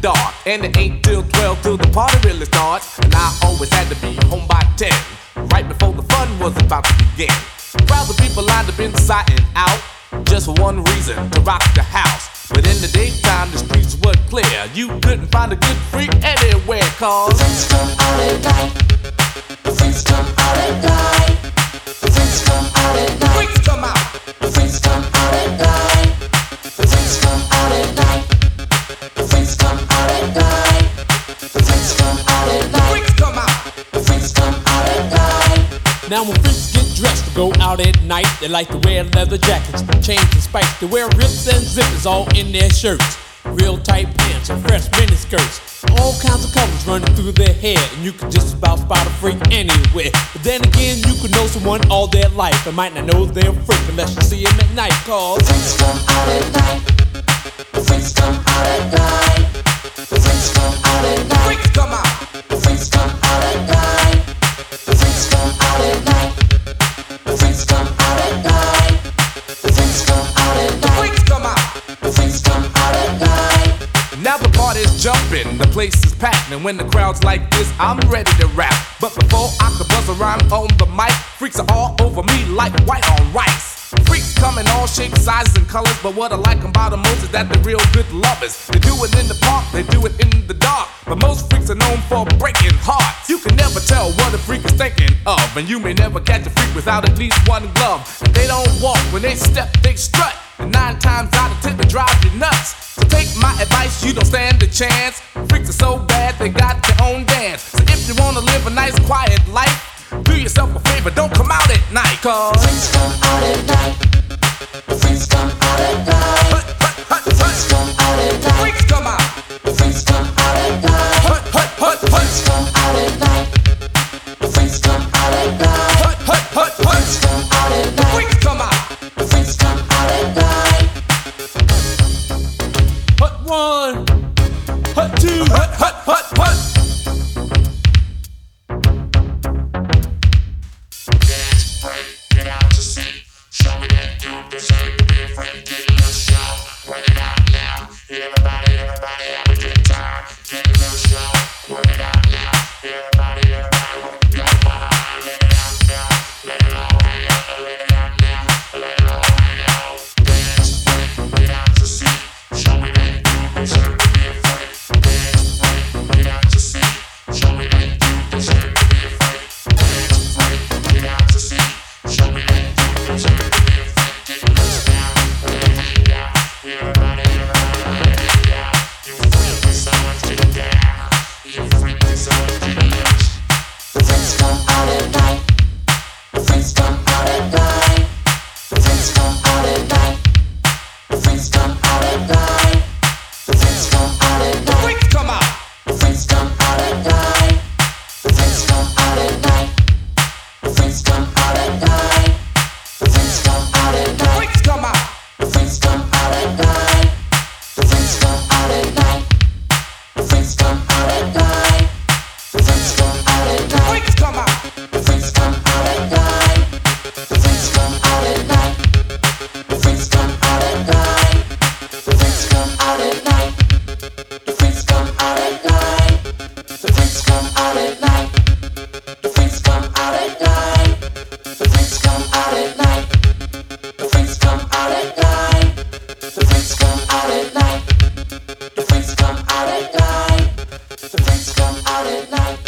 dark. And it ain't till 12 till the party really starts. And I always had to be home by 10, right before the fun was about to begin. Crowds of people lined up inside and out, just for one reason, to rock the house. But in the daytime, the streets were clear. You couldn't find a good freak anywhere, cause the freaks come out at night. The freaks come out at night. Now when freaks get dressed to go out at night, they like to wear leather jackets, chains and spikes. They wear rips and zippers all in their shirts. Real tight pants and fresh mini skirts. All kinds of colors running through their hair, and you can just about spot a freak anywhere. But then again, you could know someone all their life and might not know they're a freak unless you see them at night. Cause freaks come out at night. The jumping, the place is packed, and when the crowd's like this, I'm ready to rap. But before I could buzz around on the mic, freaks are all over me like white on rice. Freaks come in all shapes, sizes, and colors, but what I like about them most is that they're real good lovers. They do it in the park, they do it in the dark, but most freaks are known for breaking hearts. You can never tell what a freak is thinking of, and you may never catch a freak without at least one glove. They don't walk, when they step, they strut. And nine times out of ten, they drive you nuts. Take my advice, you don't stand a chance. Freaks are so bad, they got their own dance. So if you wanna live a nice, quiet life, do yourself a favor, don't come out at night, cause. Freaks come out at night. The freaks come out at night. Hut, hut, hut, The freaks come out at night. Freaks come out. The freaks come out at night. Hut, hut, hut, The freaks come out at night. The freaks come out at night. Hut, hut, hut, The freaks come out at night. Freaks come out. it like